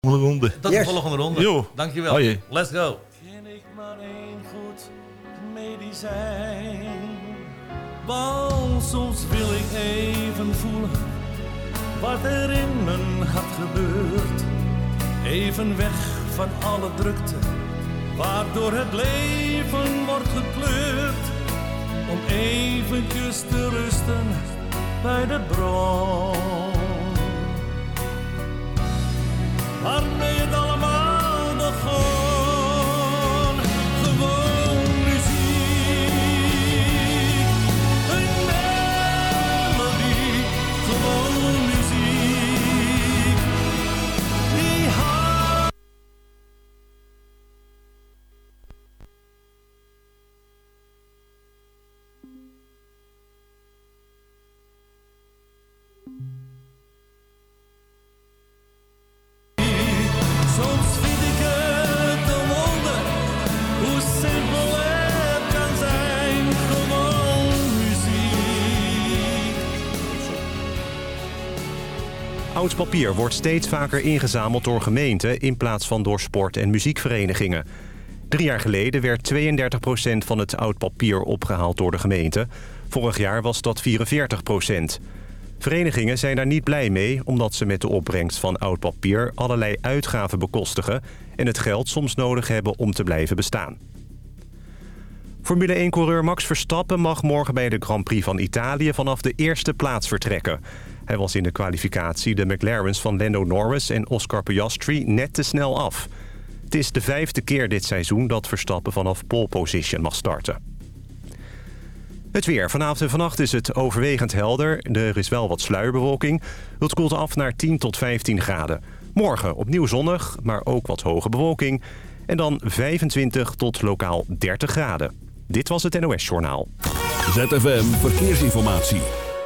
volgende ronde. Tot de volgende ronde. Jo. Dankjewel. Hoi. Let's go. ken ik maar één goed medicijn. Want soms wil ik even voelen wat er in mijn hart gebeurt. Even weg van alle drukte, waardoor het leven wordt gekleurd. Om eventjes te rusten bij de bron. Waarmee het allemaal Oud papier wordt steeds vaker ingezameld door gemeenten... in plaats van door sport- en muziekverenigingen. Drie jaar geleden werd 32% van het oud papier opgehaald door de gemeente. Vorig jaar was dat 44%. Verenigingen zijn daar niet blij mee... omdat ze met de opbrengst van oud papier allerlei uitgaven bekostigen... en het geld soms nodig hebben om te blijven bestaan. Formule 1-coureur Max Verstappen mag morgen bij de Grand Prix van Italië vanaf de eerste plaats vertrekken. Hij was in de kwalificatie de McLaren's van Lando Norris en Oscar Piastri net te snel af. Het is de vijfde keer dit seizoen dat Verstappen vanaf pole position mag starten. Het weer. Vanavond en vannacht is het overwegend helder. Er is wel wat sluierbewolking. Het koelt af naar 10 tot 15 graden. Morgen opnieuw zonnig, maar ook wat hoge bewolking. En dan 25 tot lokaal 30 graden. Dit was het NOS Journaal. ZFM Verkeersinformatie.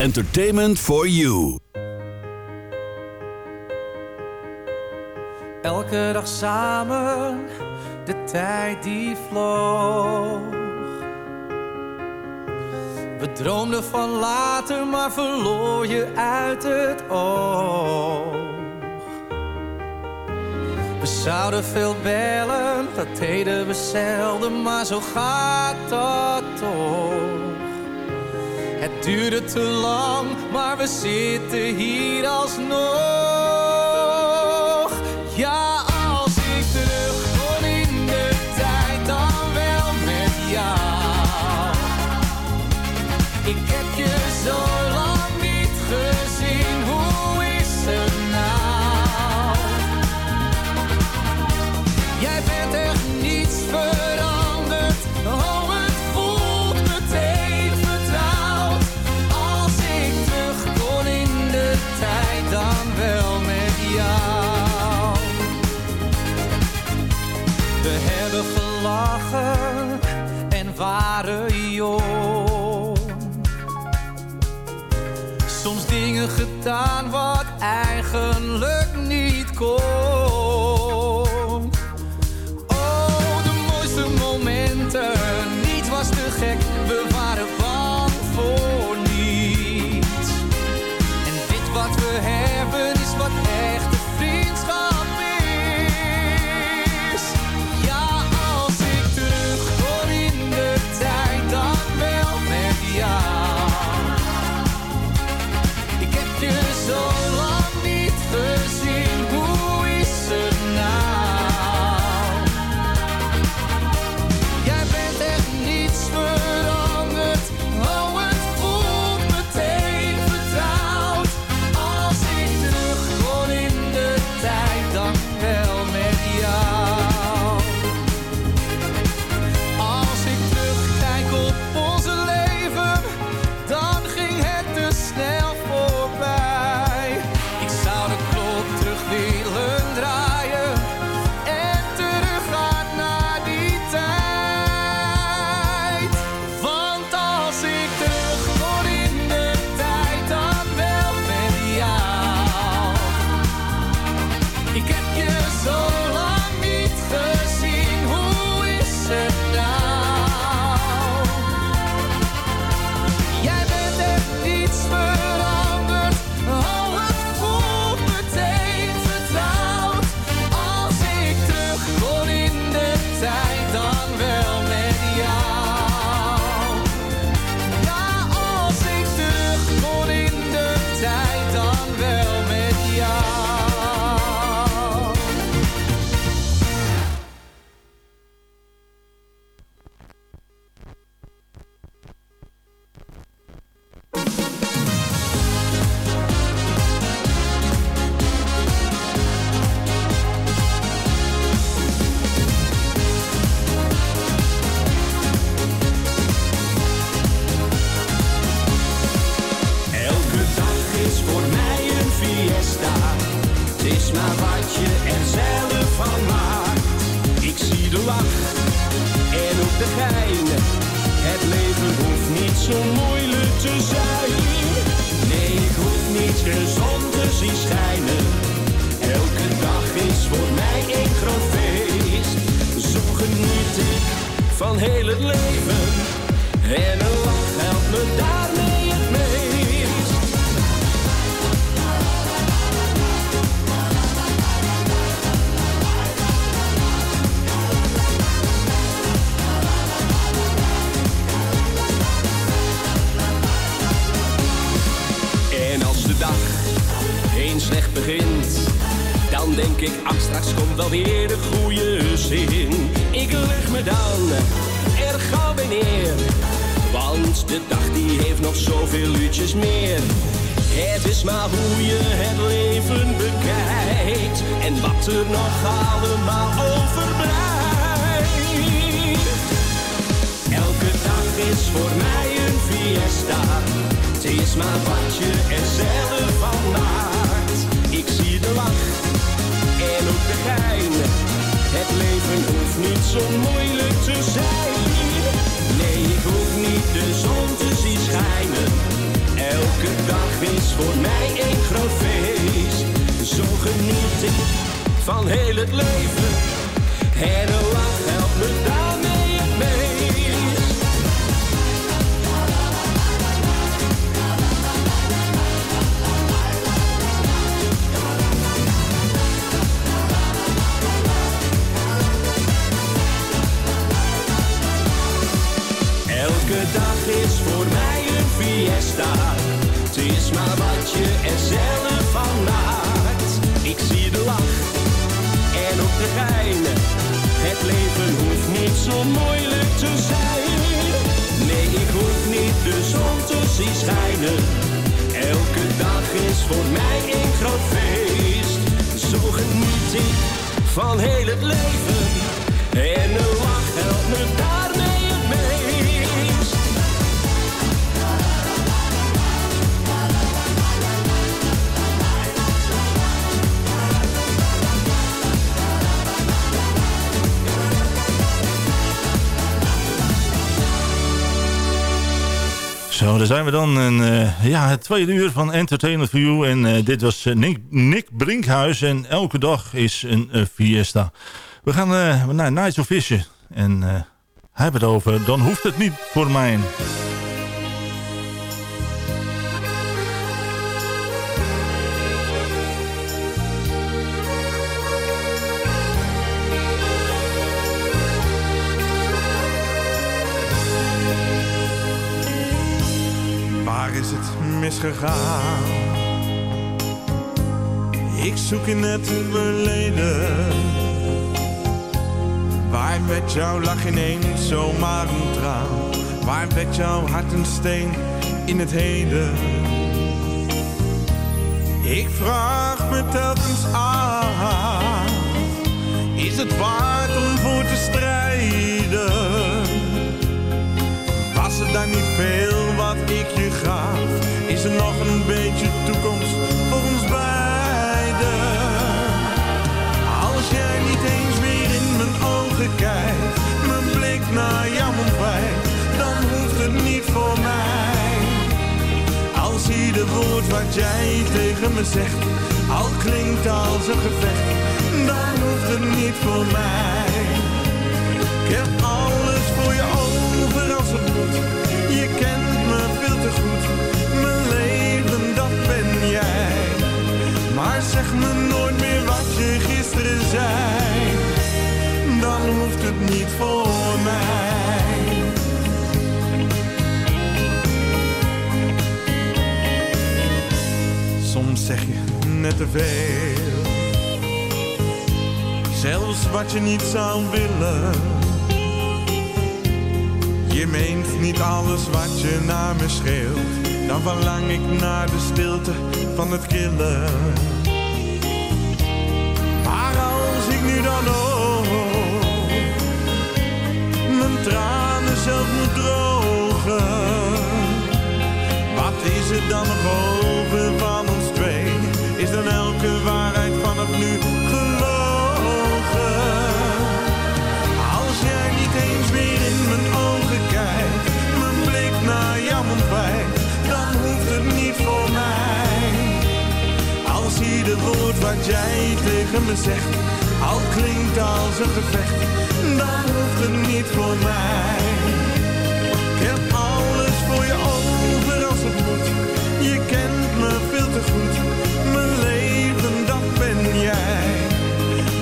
Entertainment for you. Elke dag samen, de tijd die vloog. We droomden van later, maar verloor je uit het oog. We zouden veel bellen, dat deden we zelden, maar zo gaat dat toch. Het duurde te lang, maar we zitten hier alsnog. We hebben gelachen en waren jong. Soms dingen gedaan wat eigenlijk niet kon. Niet zo moeilijk te zijn. Nee, ik hoef niet de zon te zien schijnen. Elke dag is voor mij een groot feest. Zo geniet ik van heel het leven. En helpt me is voor mij een fiesta. Het is maar wat je er zelf van maakt. Ik zie de lach en ook de gein. Het leven hoeft niet zo moeilijk te zijn. Nee, ik hoef niet de zon te zien schijnen. Elke dag is voor mij een groot feest. Zo geniet ik van heel het leven. En een lach helpt me daarmee Zo, daar zijn we dan. En, eh, ja, het tweede uur van Entertainment for You. En eh, dit was eh, Nick, Brinkhuis. En elke dag is een fiesta. We gaan naar Nigel Fischer. En hij heeft het over, dan hoeft het niet voor mij. Het? Ik zoek in het verleden. Waar werd jouw lach ineens zomaar een traan? Waar werd jouw hart een steen in het heden? Ik vraag me telkens af. Is het waard om voor te strijden? Was er dan niet veel wat ik je gaf? Is er nog een beetje toekomst voor ons beiden? Als jij niet eens meer in mijn ogen kijkt, mijn blik naar jou ontwijkt, dan hoeft het niet voor mij. Als ieder woord wat jij tegen me zegt, al klinkt als een gevecht, dan hoeft het niet voor mij. Ik heb alles voor je over als het moet. Je kent me veel te goed. Zeg me nooit meer wat je gisteren zei. Dan hoeft het niet voor mij. Soms zeg je net te veel. Zelfs wat je niet zou willen. Je meent niet alles wat je naar me schreeuwt. Dan verlang ik naar de stilte van het killen. dan mijn tranen zelf moet drogen? Wat is het dan nog over van ons twee? Is dan elke waarheid vanaf nu gelogen? Als jij niet eens meer in mijn ogen kijkt, mijn blik naar jou ontwijkt, dan hoeft het niet voor mij. Als ieder woord wat jij tegen me zegt al klinkt als een gevecht, dan hoeft het niet voor mij. Ik heb alles voor je over als het moet, je kent me veel te goed, mijn leven dat ben jij.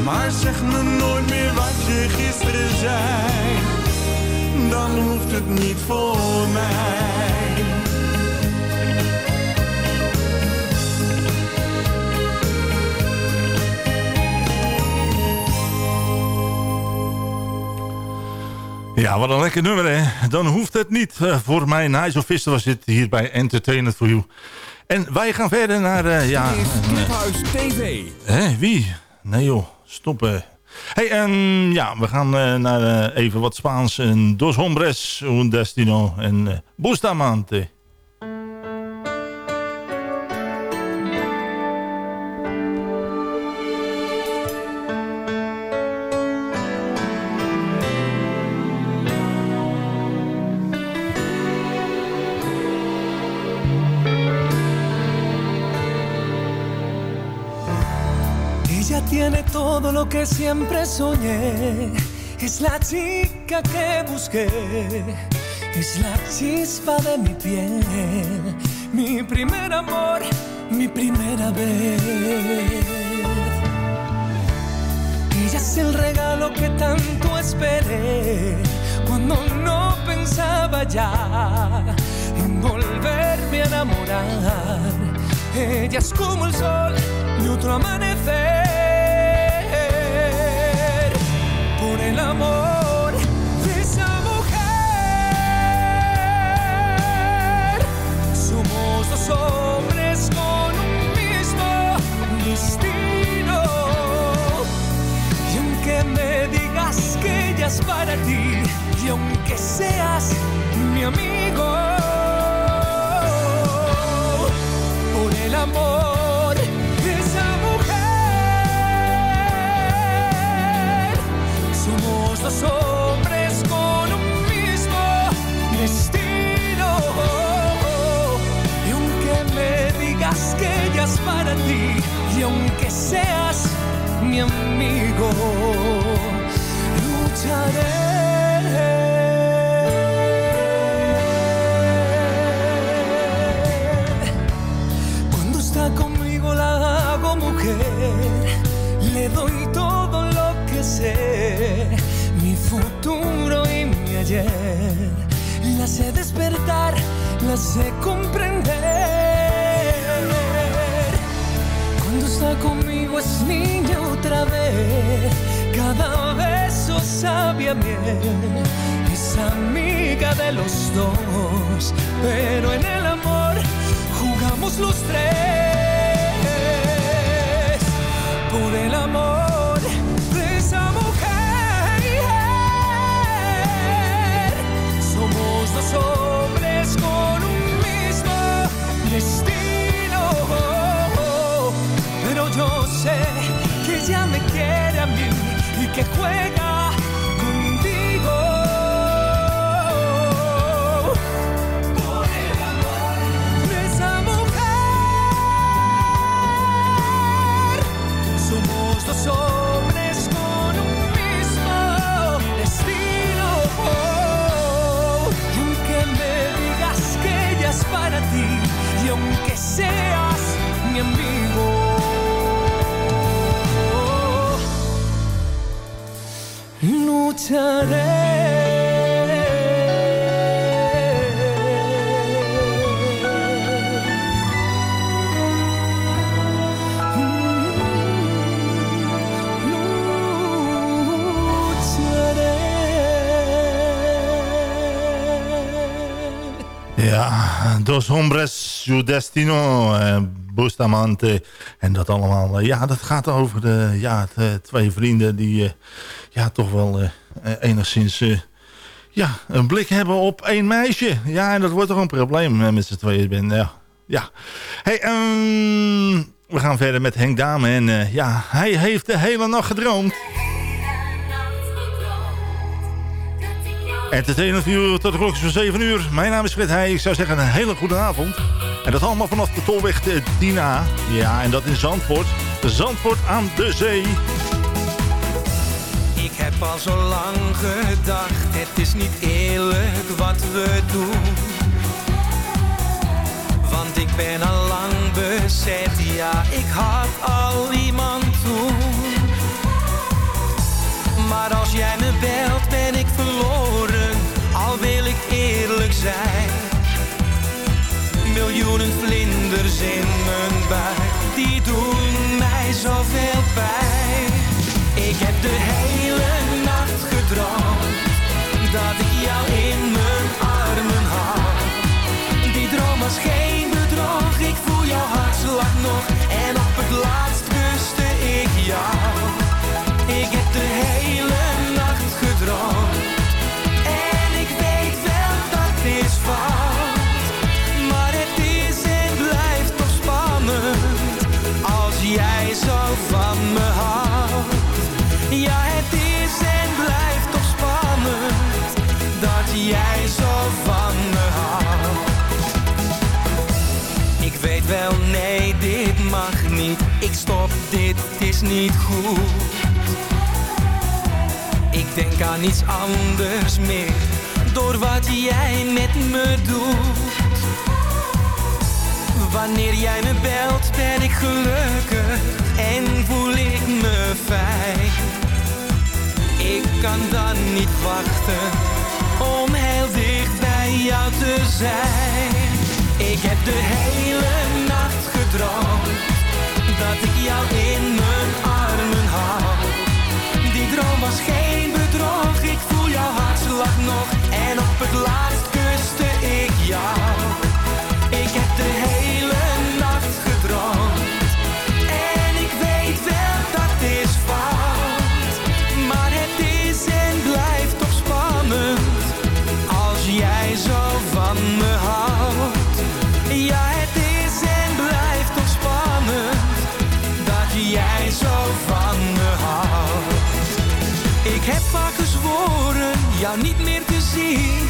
Maar zeg me nooit meer wat je gisteren zei, dan hoeft het niet voor mij. Ja, wat een lekker nummer, hè. Dan hoeft het niet uh, voor mij. Nice of Visser was dit hier bij Entertainment for You. En wij gaan verder naar... Uh, ja, Clubhuis TV. Hé, wie? Nee joh, stoppen. Hey, um, ja, we gaan uh, naar even wat Spaans. En Dos Hombres, Un Destino en Bustamante. Siempre soñé. Es la chica que busqué, es la chispa de mi piel, mi primer amor, mi primera vez. Ella es el regalo que tanto esperé cuando no pensaba ya en volverme a enamorar. Ella es como el sol de otro amanecer. Amor de esa mujer. Somos dos hombres con un mismo destino. Y aunque me digas que ella es para ti, y aunque seas mi amigo, por el amor. Dos hombres con un mismo destino. Y aunque me digas que ella es para ti, y aunque seas mi amigo, lucharé. Cuando está conmigo la hago mujer, le doy todo lo que sé La sé despertar, la sé comprender. Cuando está conmigo es niña otra vez. Cada beso sabe a miel. Es amiga de los dos. Pero en el amor jugamos los tres. Por el amor ella me quiere a mí y que juega Ja, Dos Hombres, Su Destino, eh, Bustamante. En dat allemaal, eh, ja, dat gaat over de, ja, het, eh, twee vrienden die eh, ja, toch wel eh, eh, enigszins eh, ja, een blik hebben op één meisje. Ja, en dat wordt toch een probleem eh, met z'n tweeën. Ben, ja. ja. Hey, ehm, we gaan verder met Henk Dame. En eh, ja, hij heeft de hele nacht gedroomd. Entertainment View tot de klokjes van 7 uur. Mijn naam is Fred Heij. Ik zou zeggen een hele goede avond. En dat allemaal vanaf de tolweg de Dina. Ja, en dat in Zandvoort. Zandvoort aan de zee. Ik heb al zo lang gedacht, het is niet eerlijk wat we doen. Want ik ben al lang bezet, ja, ik had al iemand toen. Maar als jij me belt, ben ik verloren, zijn. Miljoenen vlinders in Ik denk aan iets anders meer, door wat jij met me doet. Wanneer jij me belt, ben ik gelukkig en voel ik me fijn. Ik kan dan niet wachten om heel dicht bij jou te zijn. Ik heb de hele nacht gedroomd dat ik jou in mijn armen hou. Die droom was geen en op het laatst kuste ik jou. Ik heb de hele nacht gedroomd en ik weet wel dat is fout. Maar het is en blijft toch spannend als jij zo van me houdt. Ja, het is en blijft toch spannend dat jij zo van me houdt. Ik heb vaak gezworen jou niet meer te zien,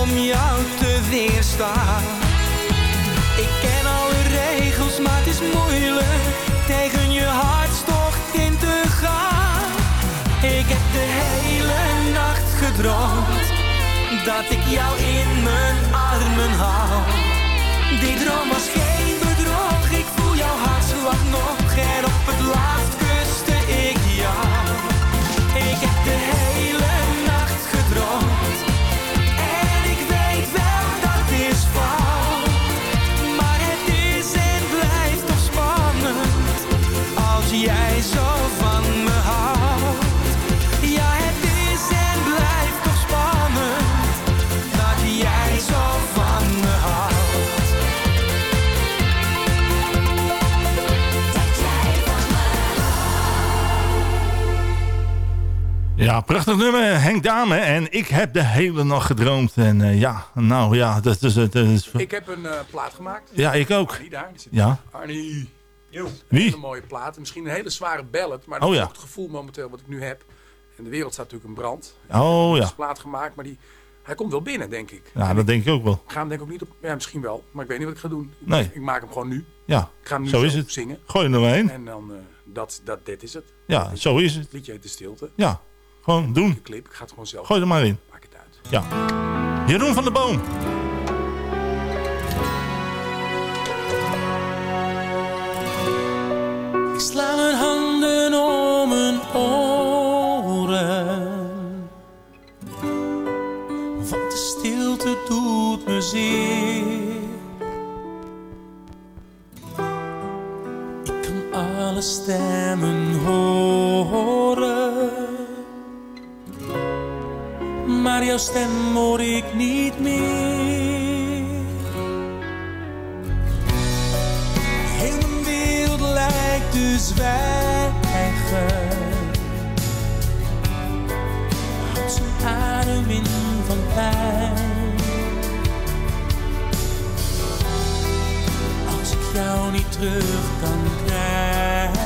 om jou te weerstaan. Ik ken alle regels, maar het is moeilijk tegen je hartstocht in te gaan. Ik heb de hele nacht gedroomd dat ik jou in mijn armen hou. Die droom was geen bedrog, ik voel jouw hartslag nog en op het laatst kuste ik jou. Ik heb de hele nacht Ja, prachtig nummer. Henk Dame. En ik heb de hele nacht gedroomd. En eh, ja, nou ja, dat is het. dat is- Ik heb een eh, plaat gemaakt. Ja, ik ook. Die daar, zit Ja. Arnie. Een Wie? hele mooie plaat. Misschien een hele zware ballad, maar dat Oh is ja. ook het gevoel momenteel wat ik nu heb. En de wereld staat natuurlijk in brand. Oh Er ja. is een plaat gemaakt, maar die, hij komt wel binnen, denk ik. Ja, dat denk ik ook wel. Ik ga hem denk ik ook niet op... Ja, misschien wel, maar ik weet niet wat ik ga doen. Ik- Nee. Ik maak hem gewoon nu. Ja, Ik ga hem nu zo is zo het. zingen. Gooi er maar heen. En dan, eh, dat, dat, dit is het. Ja, zo is het. Het liedje heet De Stilte. Ja, gewoon doen. De clip, ik ga het gewoon zelf Gooi er maar in. Maak het uit. Ja. Jeroen van der Boom. Ik sla mijn handen om mijn oren. Want de stilte doet me zeer. Ik kan alle stemmen horen. Jouw stem hoor ik niet meer. Heel mijn wereld lijkt te zwijgen. Houdt zijn adem in van pijn. Als ik jou niet terug kan krijgen.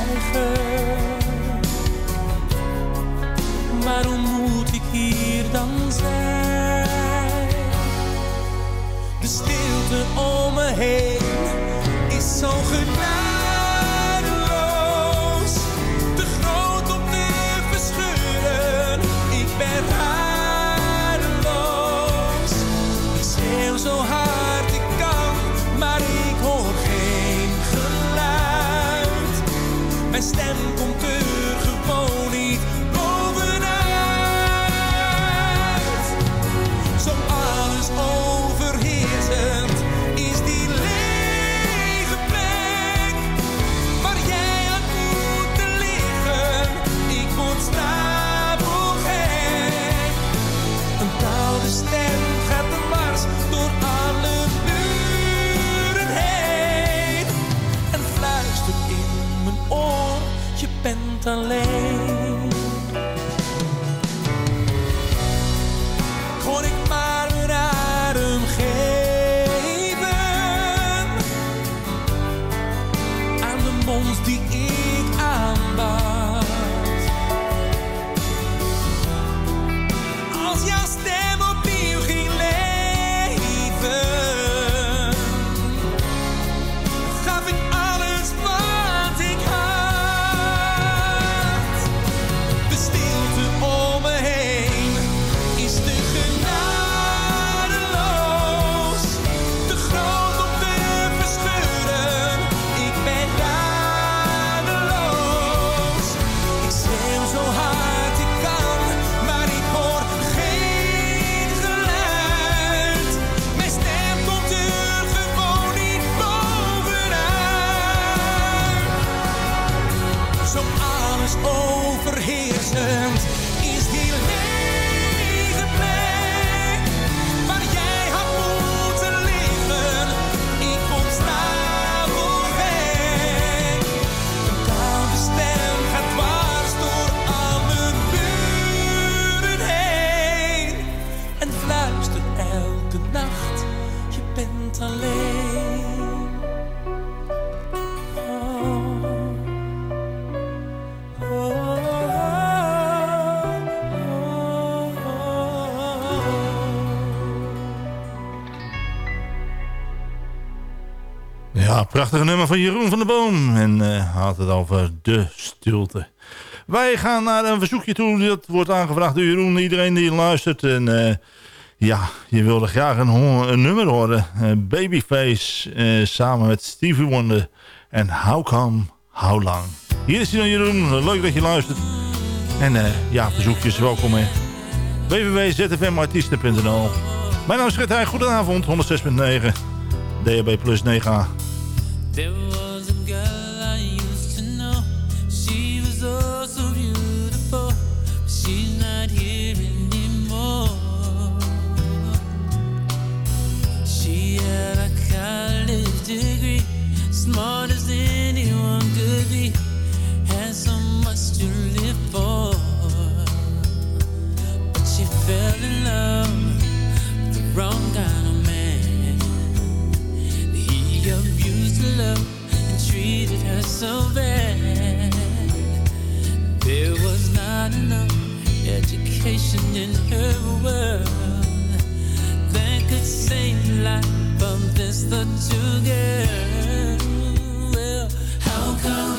Waarom Hey. sunlit prachtige nummer van Jeroen van der Boom. En uh, had het over de stilte. Wij gaan naar een verzoekje toe. Dat wordt aangevraagd door Jeroen. Iedereen die luistert. En uh, ja, je wilde graag een, een nummer horen. Uh, Babyface samen met Stevie Wonder. En How Come, How Long. Hier is hij dan Jeroen. Leuk dat je luistert. En ja, verzoekjes welkom hè. www.zfmartiesten.nl Mijn naam is Gert. Goedenavond, 106.9. DHB plus 9a. There was a girl so bad. There was not enough education in her world that could save life from this two girls. Well, how come?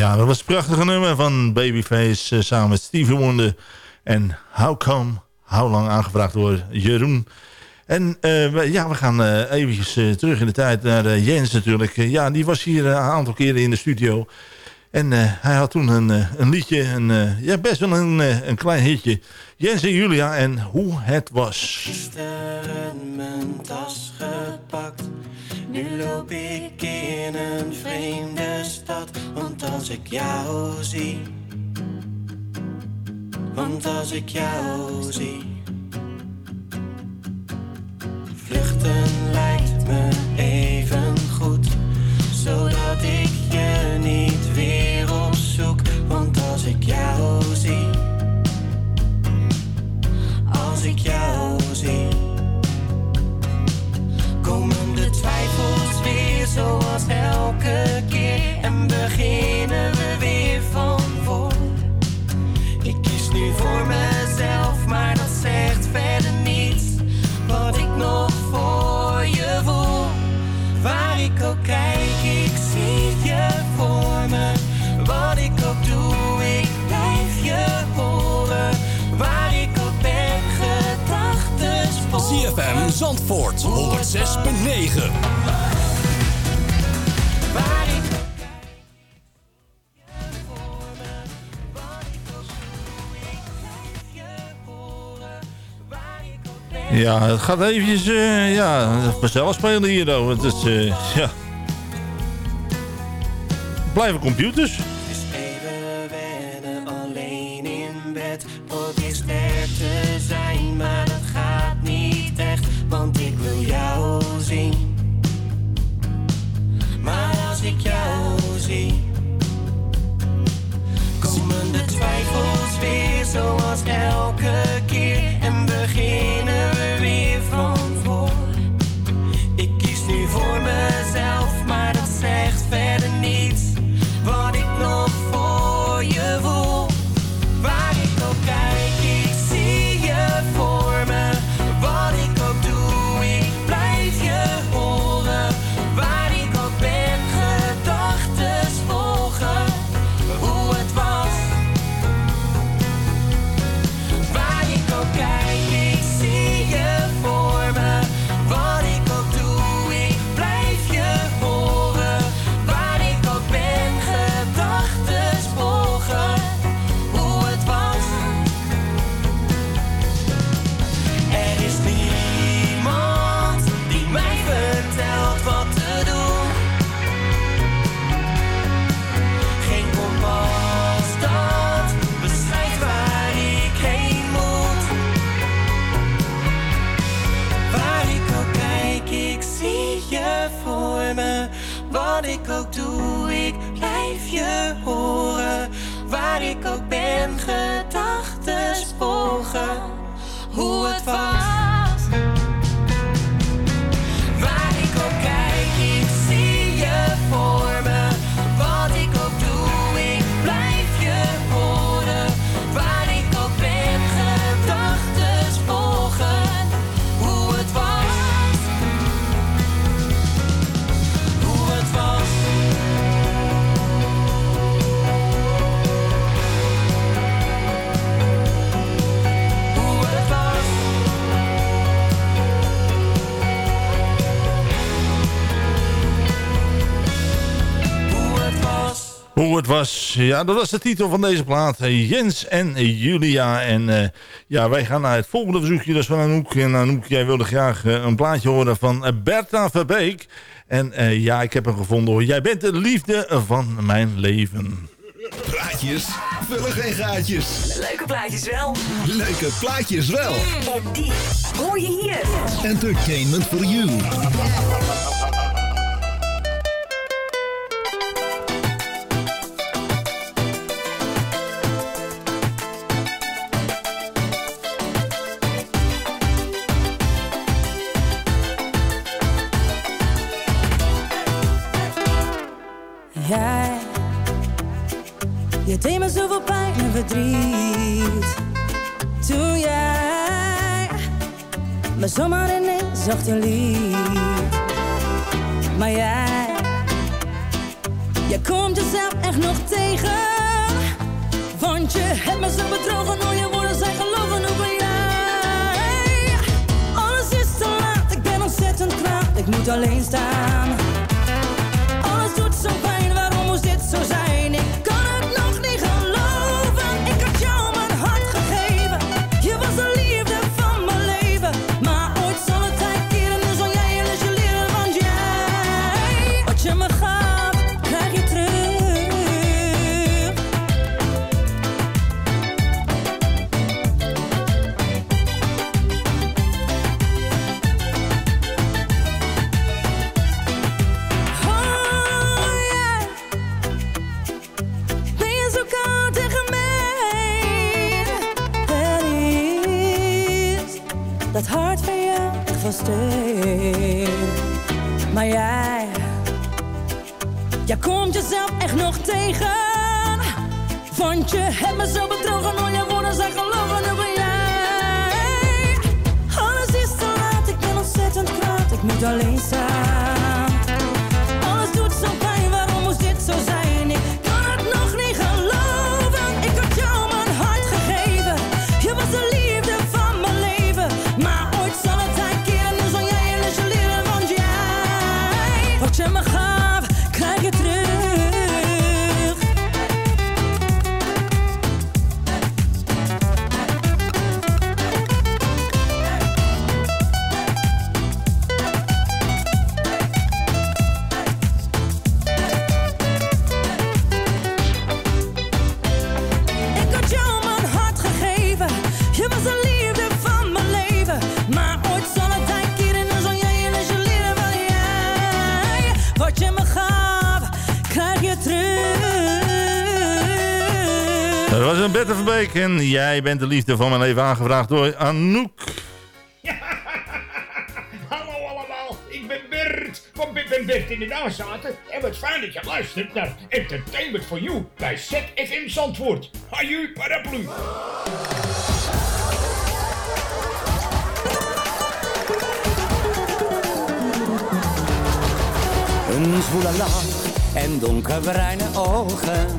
dat was een prachtige nummer van Babyface uh, samen met Stevie Wonder. En How Come, How Lang aangevraagd door Jeroen. En uh, ja, we gaan uh, eventjes terug in de tijd naar Jens natuurlijk. ja, die was hier een aantal keren in de studio. En hij had toen een, een liedje, een, ja, best wel een, een klein hitje. Jens en Julia en Hoe Het Was. Gisteren mijn tas gepakt nu loop ik in een vreemde stad, want als ik jou zie, Want als ik jou zie, vluchten lijkt me even goed, zodat ik je niet weer opzoek. Want als ik jou zie, als ik jou zie, komen de twijfels weer zoals elke keer en beginnen we weer van voor. Ik kies nu voor mezelf, Zandvoort 106.9. Waar ik Ja, het gaat eventjes eh ja, vanzelf spelen hier. Het is, eh, ja. Blijven computers. Was. Ja, dat was de titel van deze plaat. Jens en Julia. En eh, ja, wij gaan naar het volgende verzoekje. Dat is van Anouk. En Anouk, jij wilde graag eh, een plaatje horen van eh, Bertha Verbeek. En eh, ja, ik heb hem gevonden hoor. Jij bent de liefde van mijn leven. Praatjes vullen geen gaatjes. Leuke plaatjes wel. Leuke plaatjes wel. En die hoor je hier. Entertainment for you. Verdriet. Toen jij me zomaar ineens zacht en liet. Maar jij, je komt jezelf echt nog tegen. Want je hebt me zo bedrogen, al je woorden zijn gelogen. Ben jij? Alles is te laat, ik ben ontzettend kwaad. Ik moet alleen staan. En jij bent de liefde van mijn leven aangevraagd door Anouk. Hallo allemaal, ik ben Bert van Bip en Bert in de Nazaten. En wat fijn dat je luistert naar Entertainment for You bij ZFM Zandvoort. Haju paraplu. Een zwoele lach en donkerbruine ogen.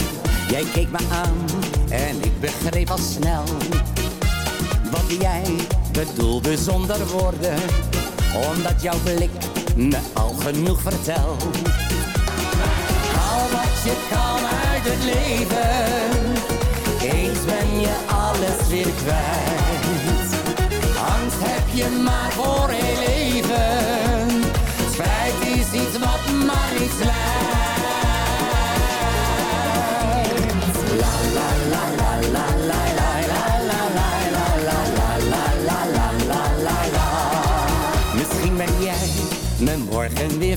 Jij keek me aan en ik begreep al snel. Wat jij bedoelde zonder woorden. Omdat jouw blik me al genoeg vertelt. Al wat je kan uit het leven. Eens ben je alles weer kwijt. Angst heb je maar voor heel leven. Spijt is iets wat maar niet slijt.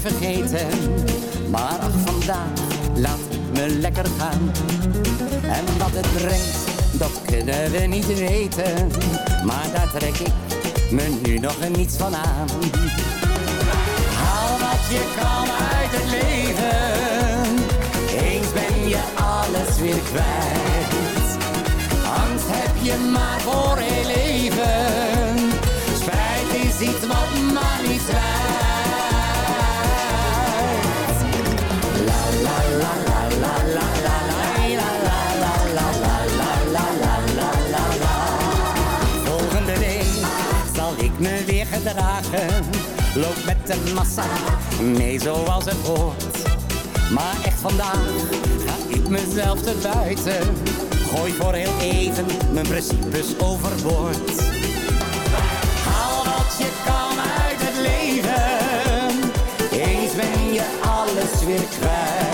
Vergeten. Maar ach, vandaag laat me lekker gaan. En wat het brengt, dat kunnen we niet weten. Maar daar trek ik me nu nog niets van aan. Haal wat je kan uit het leven. Eens ben je alles weer kwijt. Angst heb je maar voor heel leven. Spijt is iets wat maar niet slijt. Loop met de massa, mee zoals het hoort. Maar echt vandaag ga ik mezelf te buiten. Gooi voor heel even mijn principes overboord. Haal wat je kan uit het leven. Eens ben je alles weer kwijt.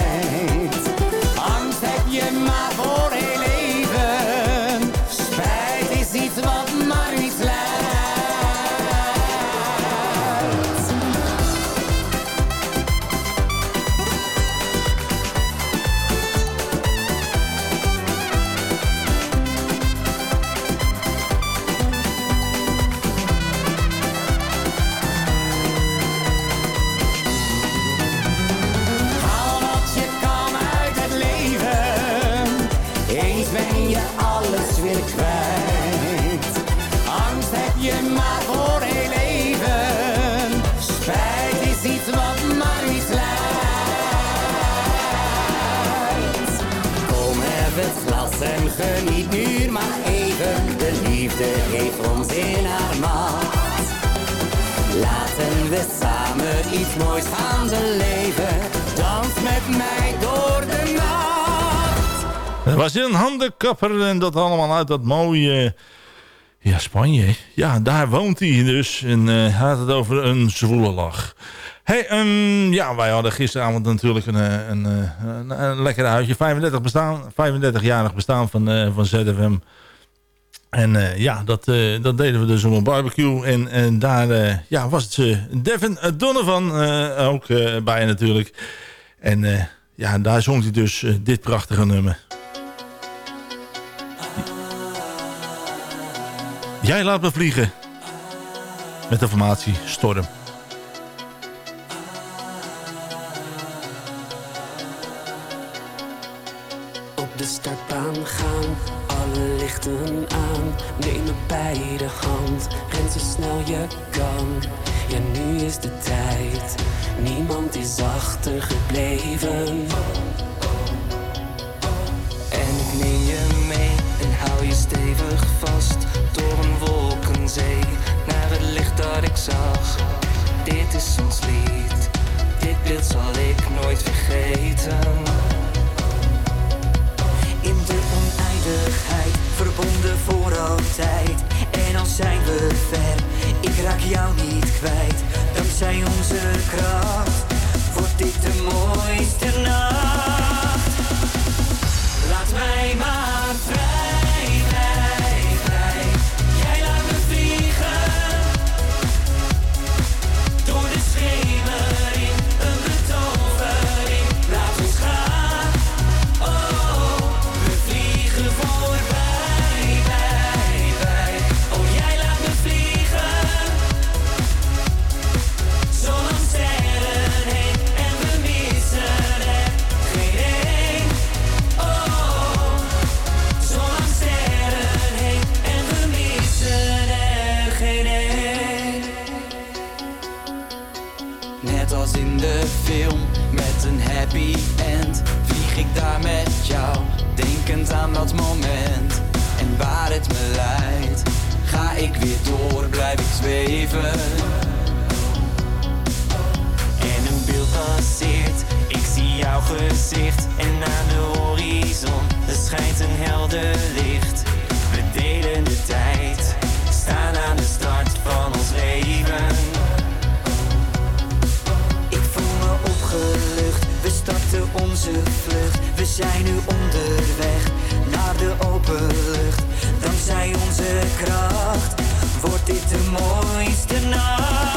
Was een handenkapper en dat allemaal uit dat mooie... Ja, Spanje. Ja, daar woont hij dus. En eh, hij had het over een zwoele lach. Hey, ehm, ja, wij hadden gisteravond natuurlijk een, eh, een, eh, een, een lekker uitje. 35 bestaan, 35-jarig bestaan van, van ZFM. En ja, dat, dat deden we dus om een barbecue. En, en daar ja, was het Devin Donovan ook bij natuurlijk. En ja, daar zong hij dus dit prachtige nummer. Jij laat me vliegen. Met de formatie Storm. Op de startbaan gaan, alle lichten aan. Neem me bij de hand, ren zo snel je kan. Ja, nu is de tijd, niemand is achtergebleven. Dit is ons lied, dit beeld zal ik nooit vergeten. In de oneindigheid, verbonden voor altijd. En al zijn we ver, ik raak jou niet kwijt. Dankzij onze kracht, wordt dit de mooiste nacht. Laat mij maar aan dat moment En waar het me leidt, ga ik weer door, blijf ik zweven. En een beeld passeert, ik zie jouw gezicht En aan de horizon, er schijnt een helder licht. We delen de tijd, staan aan de start van ons leven. Ik voel me opgelucht, we starten onze vlucht. We zijn nu onderweg de open lucht. Dankzij onze kracht wordt dit de mooiste nacht.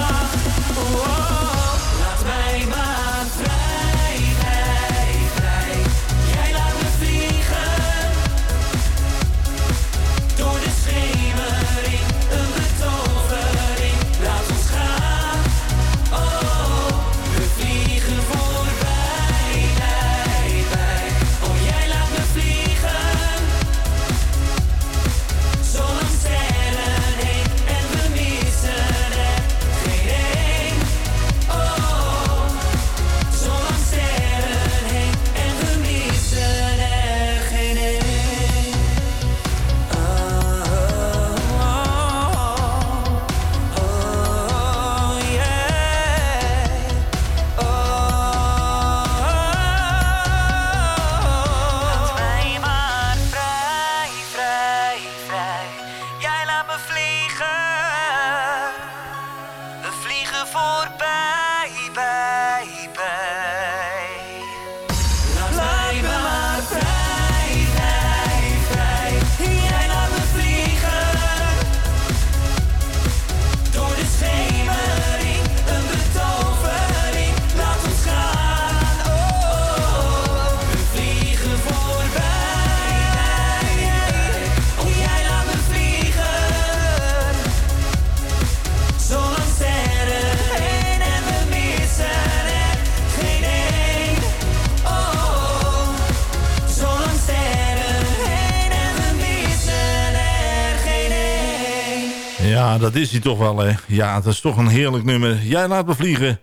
Ja, dat is hij toch wel, hè. Ja, dat is toch een heerlijk nummer. Jij laat me vliegen.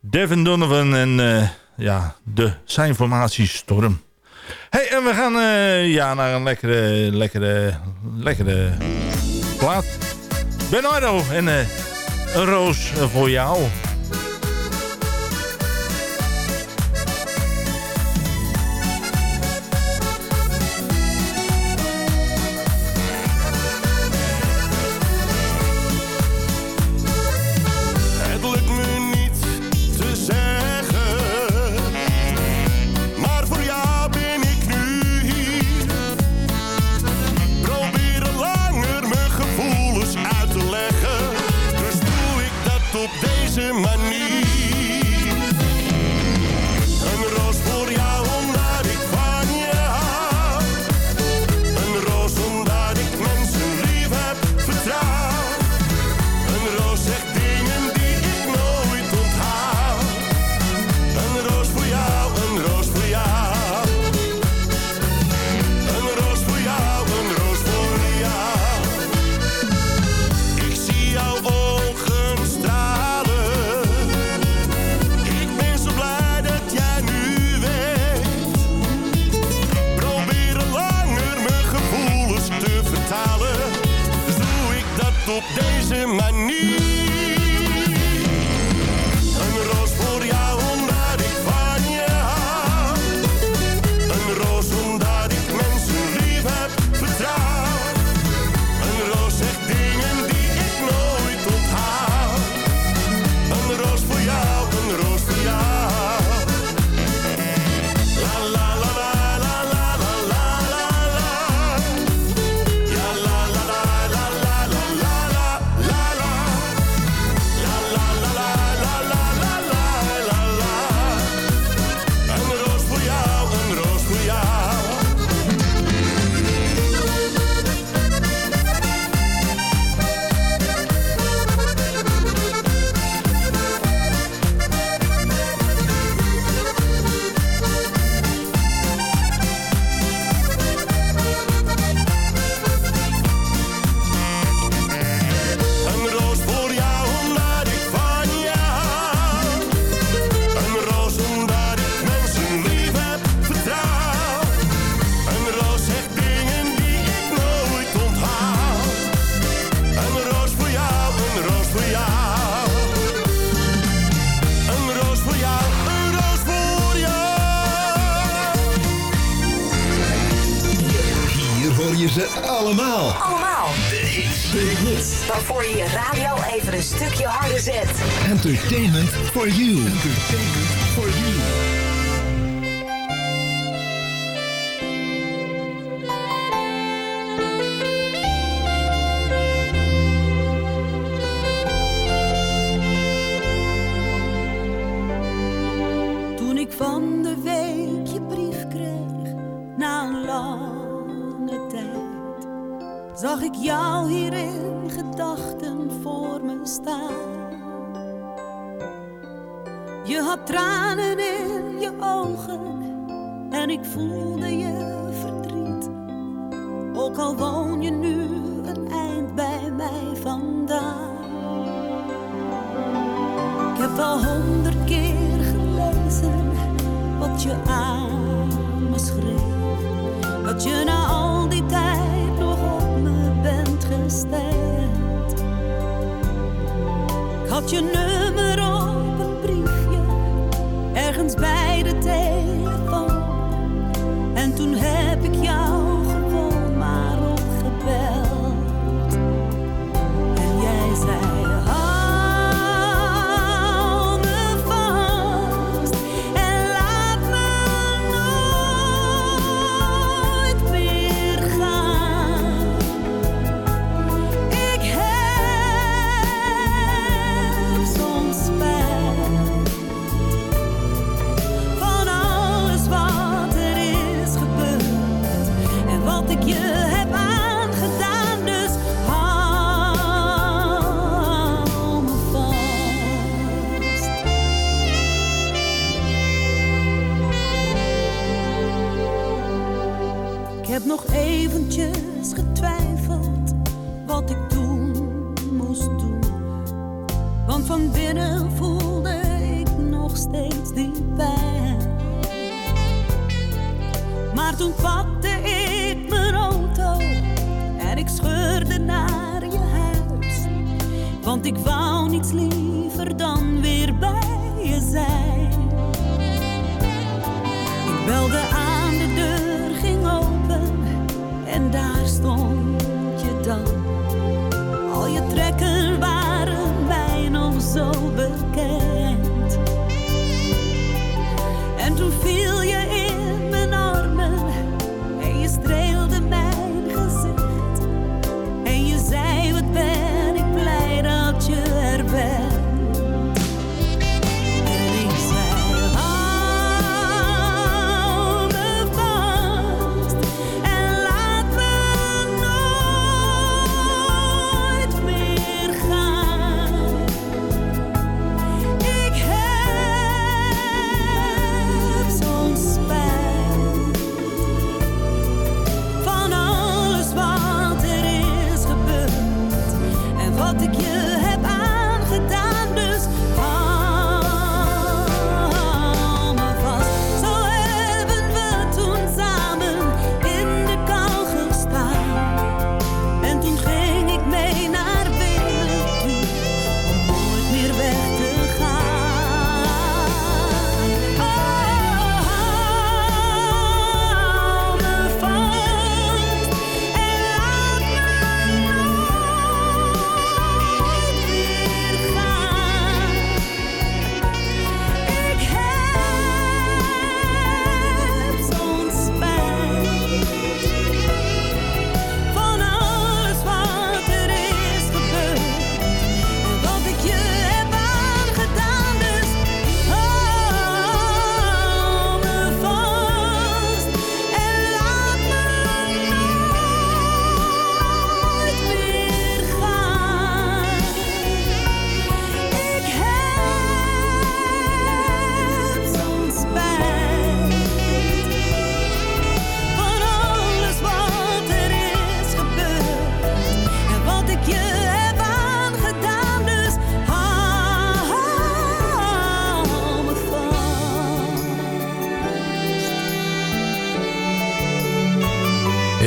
Devin Donovan en uh, ja, de zijn formatie Storm. hey, en we gaan uh, ja, naar een lekkere, lekkere, lekkere plaat. Bernardo en uh, een roos voor jou. are you. je aan me schreef. Dat je na al die tijd nog op me bent gesteld. Ik had je neus and to feel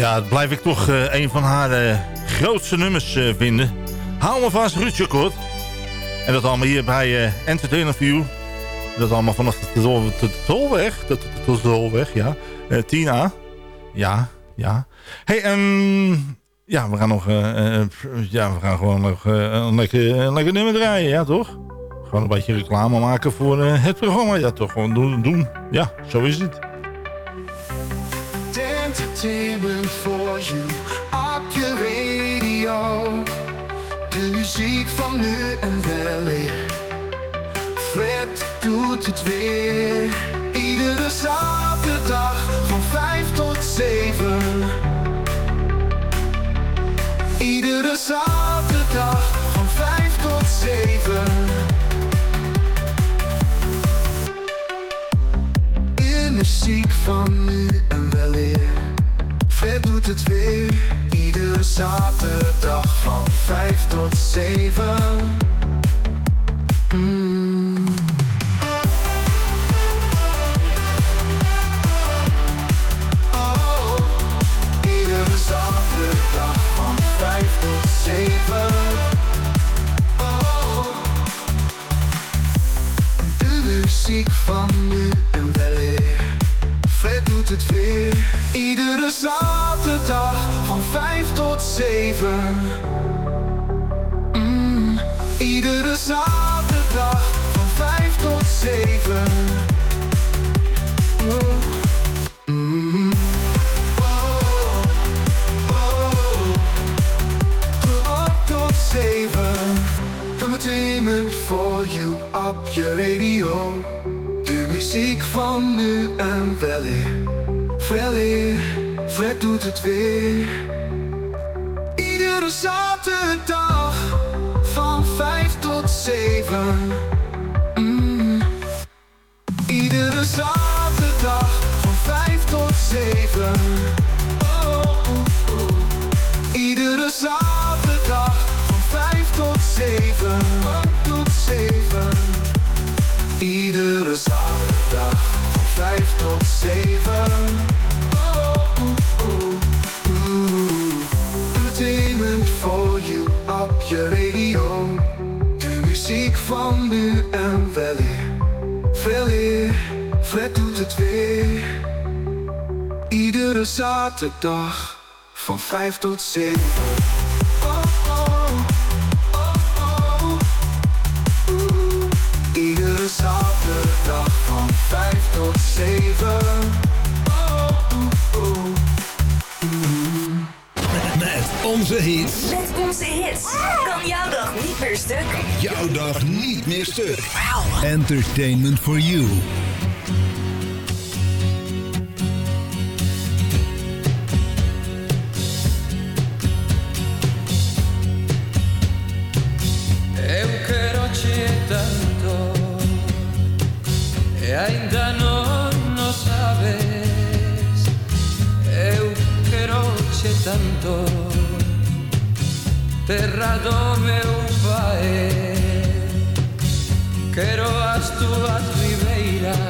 Ja, dat blijf ik toch eh, een van haar eh, grootste nummers eh, vinden. Hou me vast, Rutje, Kort. En dat allemaal hier bij Entertainer View. Dat allemaal vanaf de, Tolweg. De, Tolweg, ja. Tina. Ja, ja. hey, ehm, ja, we gaan nog... ja, we gaan gewoon nog een, lekker, lekker nummer draaien, ja toch? Gewoon een beetje reclame maken voor het programma. Ja, toch gewoon doen. doen. Ja, zo is het. Entertainment for you op je radio. De muziek van nu en weleer. Fred doet het weer. Iedere zaterdag van 5 tot 7. Iedere zaterdag van 5 tot 7. De muziek van nu en weleer. Doet het weer. Iedere zaterdag van 5 tot 7. Mm. Oh, iedere zaterdag van 5 tot 7. Oh, de muziek van nu en weleer. Fred doet het weer. Iedere zaterdag van 5 tot 7. Mm, iedere zaterdag van 5 tot 7. Zaterdag van 5 tot 7. Oh, oh, oh, oh. Iedere zaterdag van 5 tot 7. Oh, oh, oh. Met onze hits. Met onze hits kan jouw dag niet meer stuk. Jouw dag niet meer stuk. Entertainment for you. terra do meu pai eh. Quero as túas ribeiras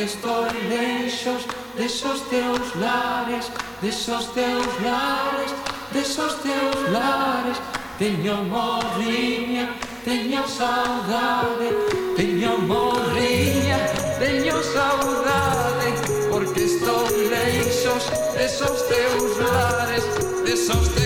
que estou leixos desos teus lares, desos teus lares, desos teus lares. Teño morriña, teño saudade, teño morriña, teño saudade, porque estou leixos desos teus lares, desos teus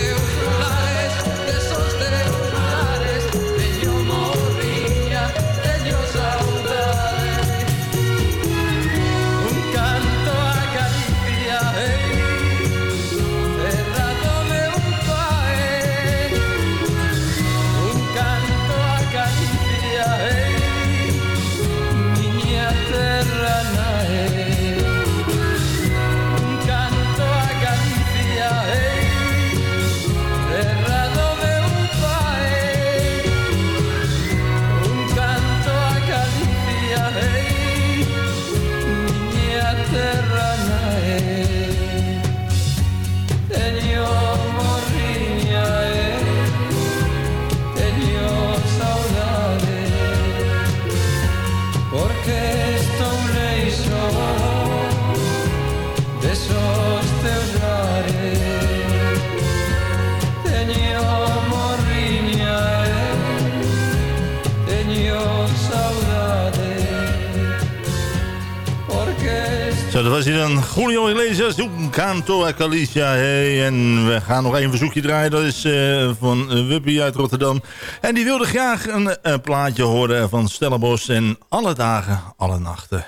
dat was hier dan Julio Iglesias, Un Canto. Hey, en we gaan nog één verzoekje draaien. Dat is eh, van uh, Wuppie uit Rotterdam. En die wilde graag een eh, plaatje horen van Stellenbosch. En alle dagen, alle nachten.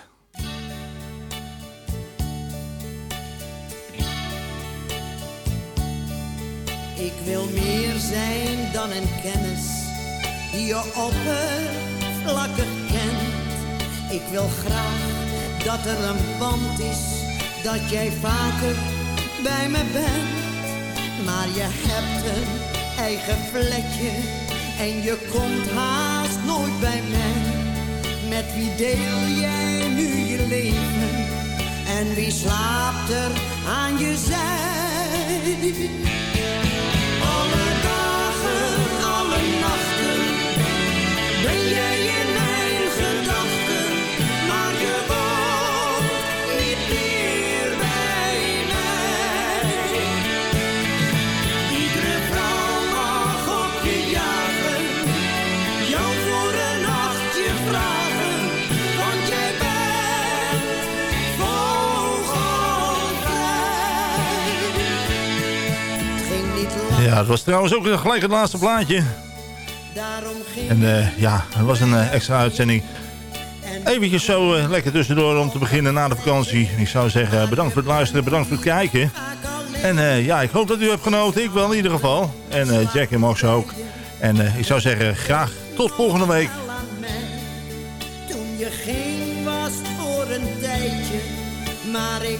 Ik wil meer zijn dan een kennis die je oppervlakkig kent. Ik wil graag dat er een band is, dat jij vaker bij me bent. Maar je hebt een eigen vlekje en je komt haast nooit bij mij. Met wie deel jij nu je leven en wie slaapt er aan je zij? Ja, het was trouwens ook gelijk het laatste plaatje. En eh, ja, het was een eh, extra uitzending. Eventjes zo eh, lekker tussendoor om te beginnen na de vakantie. Ik zou zeggen, bedankt voor het luisteren, bedankt voor het kijken. En eh, ja, ik hoop dat u hebt genoten. Ik wel in ieder geval. En eh, Jack en Max ook. En eh, ik zou zeggen, graag tot volgende week. toen je ging was voor een tijdje, maar ik.